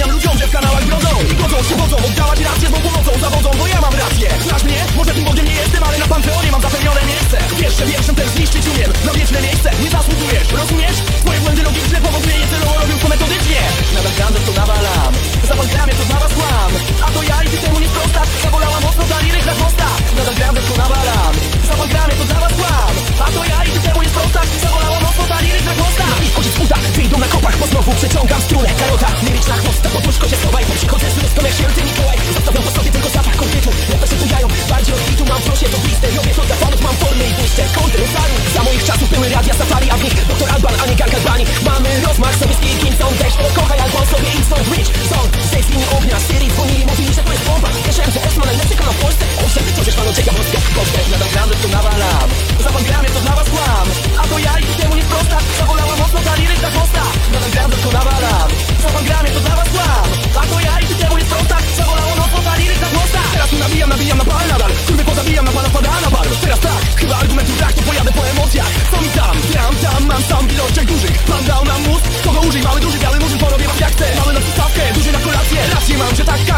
Udowodniam ludziom, że w kanałach brodzą I godzą się wodzą, oddawać rację z pomocą Zawodzą, bo ja mam rację. Znasz mnie? Może tym Bogiem nie jestem, ale na Panteonie mam zapewnione miejsce. Wiesz, że wierszem też zniszczyć umiem. Na wieczne miejsce nie zasługujesz, rozumiesz? Twoje błędy logiczne powodnienie celowo robią to metodycznie. Nadal random to nawalam. Za programie to dla kłam A to ja i ty temu nie sprostasz Zabolała mocno za lirych na posta Nadal random to nawalam. Za programie to dla kłam A to ja i ty temu nie sprostasz mocno za lirych na posta Ojciec uda, wyjdą na kopach, bo znowu przeciągam strój.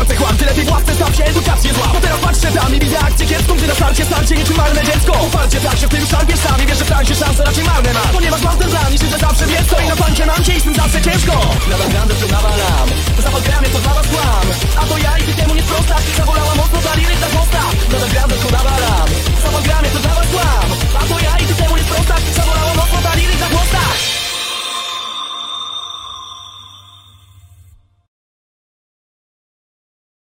marce kłam Ty lepiej własne znam się, edukację zła. Bo teraz patrzę tam i widzę akcję kiepską Gdy na starcie starcie niczym marne dziecko. Uparcie tak się w tym szarpie sami Wiesz, że w transie szanse raczej marne ma Ponieważ mam ten plan i siedzę zawsze wiesz co. I na pancie mam cię i z tym zawsze ciężko. Nadal grandę tu nawala.